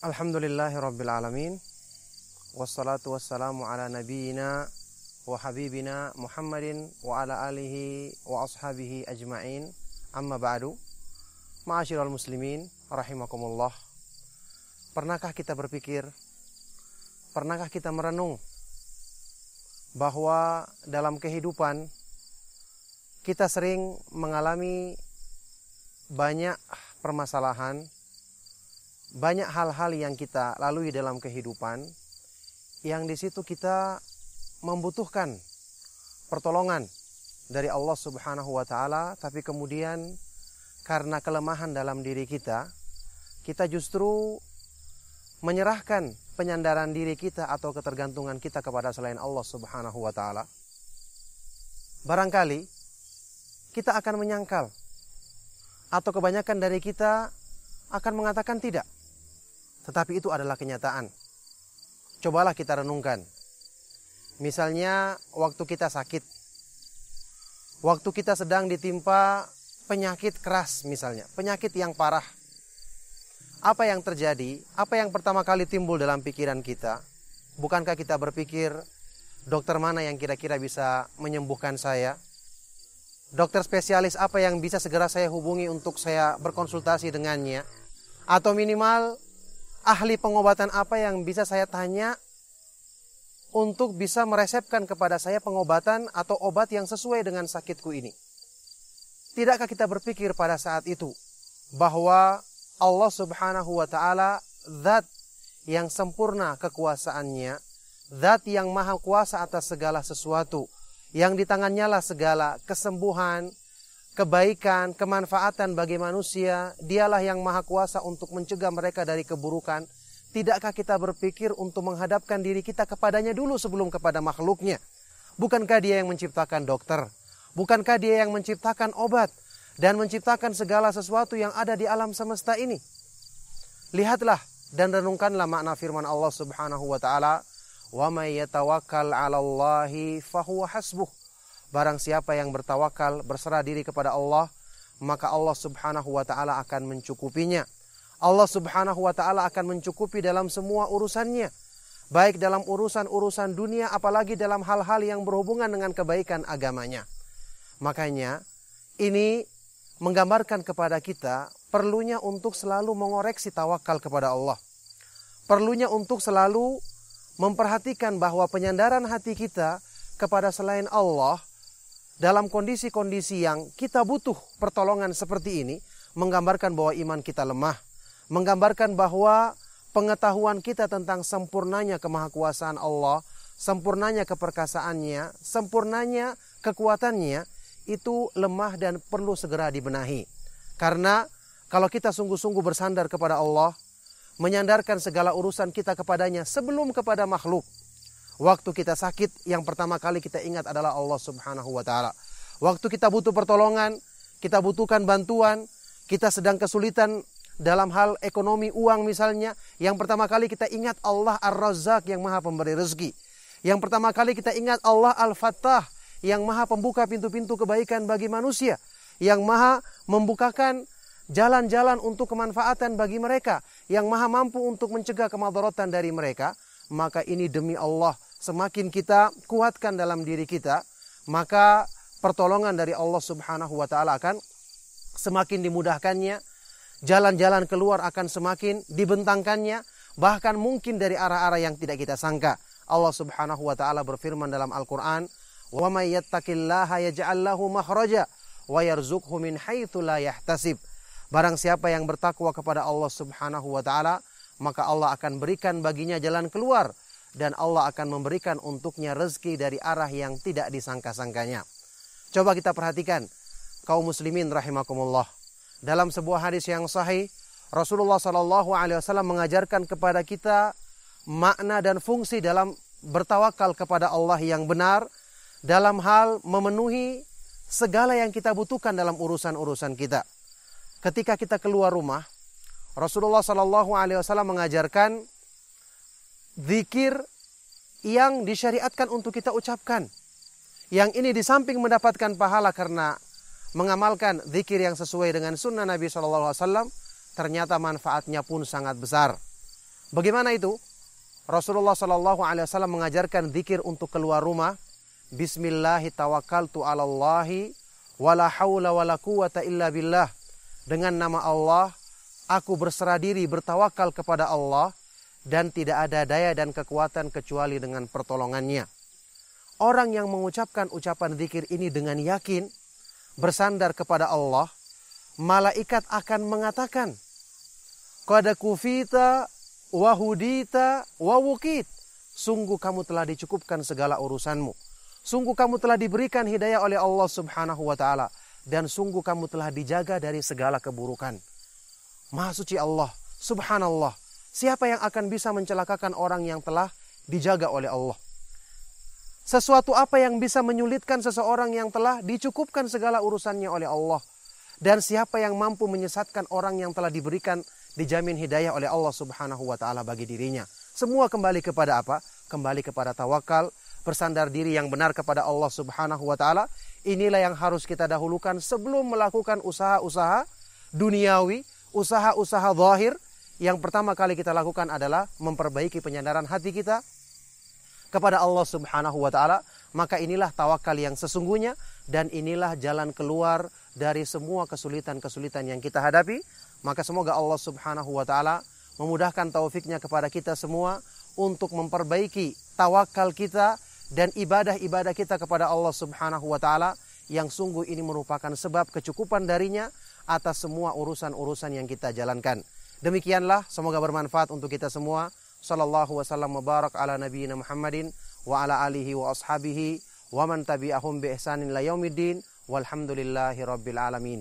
Alhamdulillahi Rabbil Alamin. Wassalatu wassalamu ala nabiyyina wa habibina Muhammadin wa ala alihi wa ashabihi ajma'in. Amma ba'du. Ma'asyiral muslimin rahimakumullah. Pernahkah kita berpikir Pernahkah kita merenung bahwa dalam kehidupan kita sering mengalami banyak permasalahan, banyak hal-hal yang kita lalui dalam kehidupan yang di situ kita membutuhkan pertolongan dari Allah Subhanahu wa taala tapi kemudian karena kelemahan dalam diri kita kita justru menyerahkan penyandaran diri kita atau ketergantungan kita kepada selain Allah Subhanahu wa taala. Barangkali kita akan menyangkal atau kebanyakan dari kita akan mengatakan tidak. Tetapi itu adalah kenyataan. Cobalah kita renungkan. Misalnya waktu kita sakit. Waktu kita sedang ditimpa penyakit keras misalnya, penyakit yang parah apa yang terjadi, apa yang pertama kali timbul dalam pikiran kita? Bukankah kita berpikir dokter mana yang kira-kira bisa menyembuhkan saya? Dokter spesialis apa yang bisa segera saya hubungi untuk saya berkonsultasi dengannya? Atau minimal ahli pengobatan apa yang bisa saya tanya untuk bisa meresepkan kepada saya pengobatan atau obat yang sesuai dengan sakitku ini? Tidakkah kita berpikir pada saat itu bahwa Allah Subhanahu wa taala zat yang sempurna kekuasaannya, zat yang maha kuasa atas segala sesuatu, yang di tangannya lah segala kesembuhan, kebaikan, kemanfaatan bagi manusia, dialah yang maha kuasa untuk mencegah mereka dari keburukan. Tidakkah kita berpikir untuk menghadapkan diri kita kepadanya dulu sebelum kepada makhluknya? Bukankah dia yang menciptakan dokter? Bukankah dia yang menciptakan obat? dan menciptakan segala sesuatu yang ada di alam semesta ini. Lihatlah dan renungkanlah makna firman Allah Subhanahu wa taala, "Wa 'ala Allahi fahuwa hasbuh." Barang siapa yang bertawakal, berserah diri kepada Allah, maka Allah Subhanahu wa taala akan mencukupinya. Allah Subhanahu wa taala akan mencukupi dalam semua urusannya, baik dalam urusan-urusan dunia apalagi dalam hal-hal yang berhubungan dengan kebaikan agamanya. Makanya ini menggambarkan kepada kita perlunya untuk selalu mengoreksi tawakal kepada Allah. Perlunya untuk selalu memperhatikan bahwa penyandaran hati kita kepada selain Allah dalam kondisi-kondisi yang kita butuh pertolongan seperti ini menggambarkan bahwa iman kita lemah, menggambarkan bahwa pengetahuan kita tentang sempurnanya kemahakuasaan Allah, sempurnanya keperkasaannya, sempurnanya kekuatannya itu lemah dan perlu segera dibenahi. Karena kalau kita sungguh-sungguh bersandar kepada Allah, menyandarkan segala urusan kita kepadanya sebelum kepada makhluk. Waktu kita sakit, yang pertama kali kita ingat adalah Allah Subhanahu wa taala. Waktu kita butuh pertolongan, kita butuhkan bantuan, kita sedang kesulitan dalam hal ekonomi uang misalnya, yang pertama kali kita ingat Allah Ar-Razzaq yang Maha Pemberi rezeki. Yang pertama kali kita ingat Allah Al-Fattah yang maha pembuka pintu-pintu kebaikan bagi manusia, yang maha membukakan jalan-jalan untuk kemanfaatan bagi mereka, yang maha mampu untuk mencegah kemadaratan dari mereka, maka ini demi Allah semakin kita kuatkan dalam diri kita, maka pertolongan dari Allah Subhanahu wa taala akan semakin dimudahkannya, jalan-jalan keluar akan semakin dibentangkannya, bahkan mungkin dari arah-arah yang tidak kita sangka. Allah Subhanahu wa taala berfirman dalam Al-Qur'an, Wa may yattaqillaha yaj'al wa yarzuqhu min. Barang siapa yang bertakwa kepada Allah Subhanahu wa taala, maka Allah akan berikan baginya jalan keluar dan Allah akan memberikan untuknya rezeki dari arah yang tidak disangka-sangkanya. Coba kita perhatikan kaum muslimin rahimakumullah. Dalam sebuah hadis yang sahih, Rasulullah Shallallahu alaihi wasallam mengajarkan kepada kita makna dan fungsi dalam bertawakal kepada Allah yang benar dalam hal memenuhi segala yang kita butuhkan dalam urusan-urusan kita. Ketika kita keluar rumah, Rasulullah Shallallahu Alaihi Wasallam mengajarkan zikir yang disyariatkan untuk kita ucapkan. Yang ini di samping mendapatkan pahala karena mengamalkan zikir yang sesuai dengan sunnah Nabi Wasallam, ternyata manfaatnya pun sangat besar. Bagaimana itu? Rasulullah Shallallahu Alaihi Wasallam mengajarkan zikir untuk keluar rumah. Bismillahi tawakkaltu ala Allahi wala haula wala quwata illa billah. Dengan nama Allah, aku berserah diri bertawakal kepada Allah dan tidak ada daya dan kekuatan kecuali dengan pertolongannya. Orang yang mengucapkan ucapan zikir ini dengan yakin, bersandar kepada Allah, malaikat akan mengatakan, Qad kufita wahudita wawukit. Sungguh kamu telah dicukupkan segala urusanmu. Sungguh kamu telah diberikan hidayah oleh Allah subhanahu wa ta'ala. Dan sungguh kamu telah dijaga dari segala keburukan. Maha suci Allah, subhanallah. Siapa yang akan bisa mencelakakan orang yang telah dijaga oleh Allah? Sesuatu apa yang bisa menyulitkan seseorang yang telah dicukupkan segala urusannya oleh Allah? Dan siapa yang mampu menyesatkan orang yang telah diberikan dijamin hidayah oleh Allah Subhanahu wa taala bagi dirinya. Semua kembali kepada apa? Kembali kepada tawakal, bersandar diri yang benar kepada Allah Subhanahu wa taala. Inilah yang harus kita dahulukan sebelum melakukan usaha-usaha duniawi, usaha-usaha zahir. Yang pertama kali kita lakukan adalah memperbaiki penyadaran hati kita kepada Allah Subhanahu wa taala. Maka inilah tawakal yang sesungguhnya dan inilah jalan keluar dari semua kesulitan-kesulitan yang kita hadapi maka semoga Allah Subhanahu wa taala memudahkan taufiknya kepada kita semua untuk memperbaiki tawakal kita dan ibadah-ibadah kita kepada Allah Subhanahu wa taala yang sungguh ini merupakan sebab kecukupan darinya atas semua urusan-urusan yang kita jalankan. Demikianlah semoga bermanfaat untuk kita semua. Sallallahu wasallam mubarak ala nabiyina Muhammadin wa ala alihi wa ashabihi wa man tabi'ahum bi ihsanin la yaumiddin walhamdulillahi rabbil alamin.